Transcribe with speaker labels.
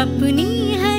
Speaker 1: अपनी है।